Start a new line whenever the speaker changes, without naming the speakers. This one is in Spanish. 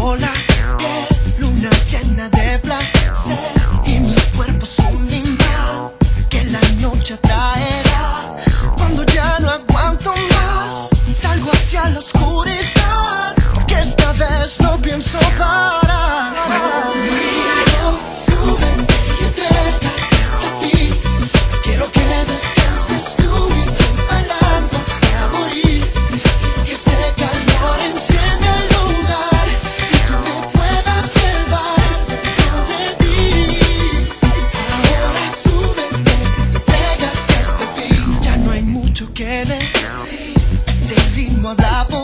Hola, yeah, luna llena de. oscuridad, porque esta vez no pienso parar. Conmigo, sube y entrégate hasta fin. Quiero que descanses tú y yo bailando hasta morir. Que ese calor encienda el lugar y tú me puedas llevar dentro de ti. Ahora sube y entrégate hasta este fin. Ya no hay mucho que decir. Este ritmo da por